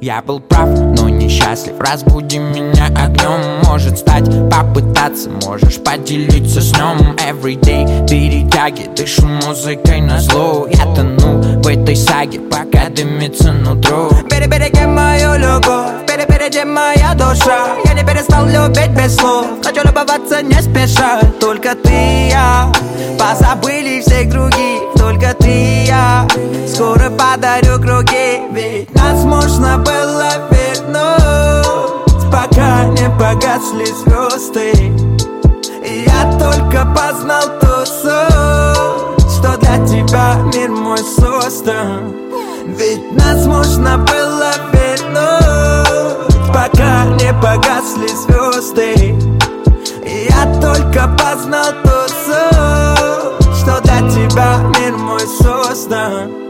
я был прав, но несчастлив Разбуди меня огнем, может стать Попытаться, можешь поделиться с ним. Everyday перетяги, дышу музыкой на зло. Я тону в этой саге, пока дымится нутро. Перебереги мою любовь, перепереди моя душа? Я не перестал любить без слов. Хочу любоваться не спеша. Только ты и я Позабыли всех других Скоро подарю круги Ведь нас можно было вернуть. Пока не погасли звезды. Я только познал ту суть Что для тебя мир мой создан. Ведь нас можно было вернуть. Пока не погасли звезды. И я только познал ту суть Что для тебя мир мой создан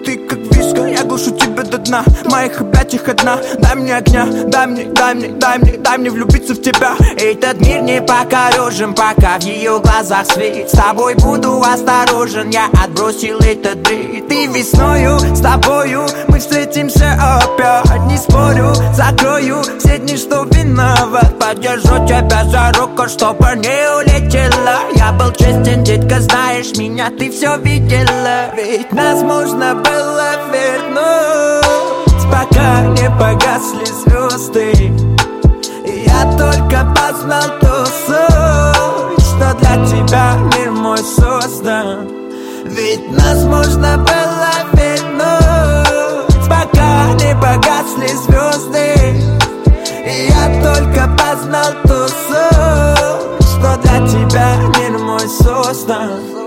ты как виска, я глушу тебя до дна. Моих объятиях одна. Дай мне огня, дай мне, дай мне, дай мне, дай мне влюбиться в тебя. Этот мир не покорежен, пока в ее глазах свет. С тобой буду осторожен, я отбросил этот бред Ты весною, с тобою мы встретимся опять. Не спорю, закрою все дни, что виноват. Подержу тебя за руку, чтобы не улетела. Я был честен, детка, знаешь меня, ты все видела. Ведь нас можно было вернуть Пока не погасли звезды. Я только познал ту суть Что для тебя мир мой создан. Ведь нас можно было вернуть Пока не погасли звезды. Я только познал ту суть Что для тебя мир мой создан